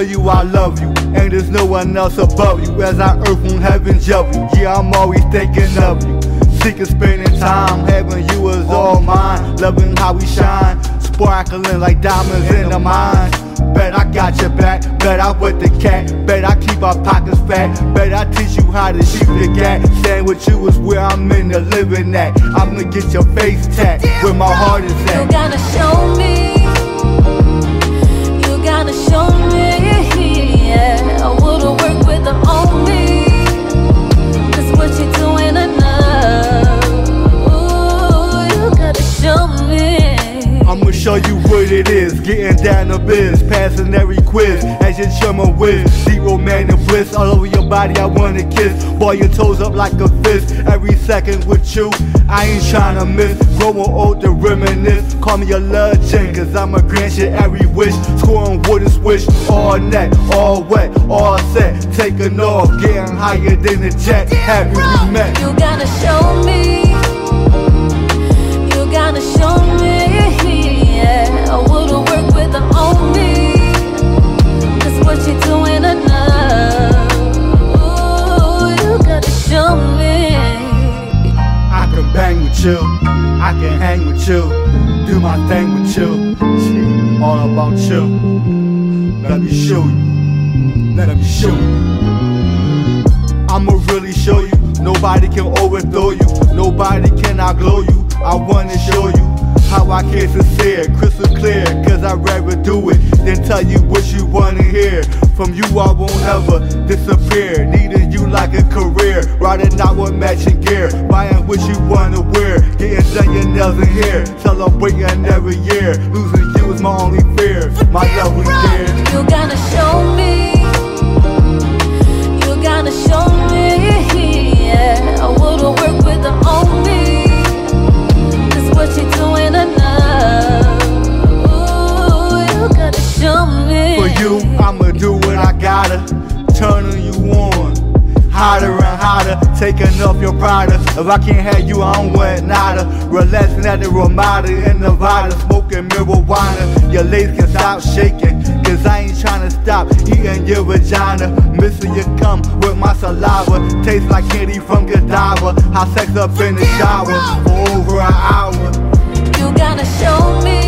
you I love you, and there's no one else above you. As I earth on heaven's you. Yeah, I'm always thinking of you. Seeking spending time, having you is all mine. Loving how we shine, sparkling like diamonds in the mine. Bet I got your back, bet I with the cat, bet I keep our pockets fat, bet I teach you how to shoot the gat. Staying with you is where I'm in the living at. I'ma get your face tapped where my heart is at. Show show You gotta show me. I'ma show you what it is, getting down to biz, passing every quiz as you show my whiz. Zero man and bliss all over your body, I wanna kiss. Boy, your toes up like a fist. Every second with you, I ain't tryna miss. Growing old to reminisce. Call me a legend, cause I'ma grant you every wish. Scoring wooden swish, all net, all wet, all set. Taking off, getting higher than the jet. Happy we met. You gotta show me. With you, I can hang with you, do my thing with you. All about you. Let me show you, let me show you. I'ma really show you, nobody can overthrow you, nobody can outglow you. I wanna show you how I can sincere, crystal clear, cause I'd rather do it than tell you what you wanna hear. From you, I won't ever disappear. Needing you like a career, riding out with matching gear, buying what you wanna nails and celebrating every year. Taking off your Prada. If I can't have you, I don't want nada. Relaxing at the Ramada in Nevada, smoking marijuana. Your legs can stop shaking, cause I ain't tryna stop eating your vagina. Missing your cum with my saliva. Tastes like candy from Godiva. Hot sex up in the shower for over an hour. You gotta show me.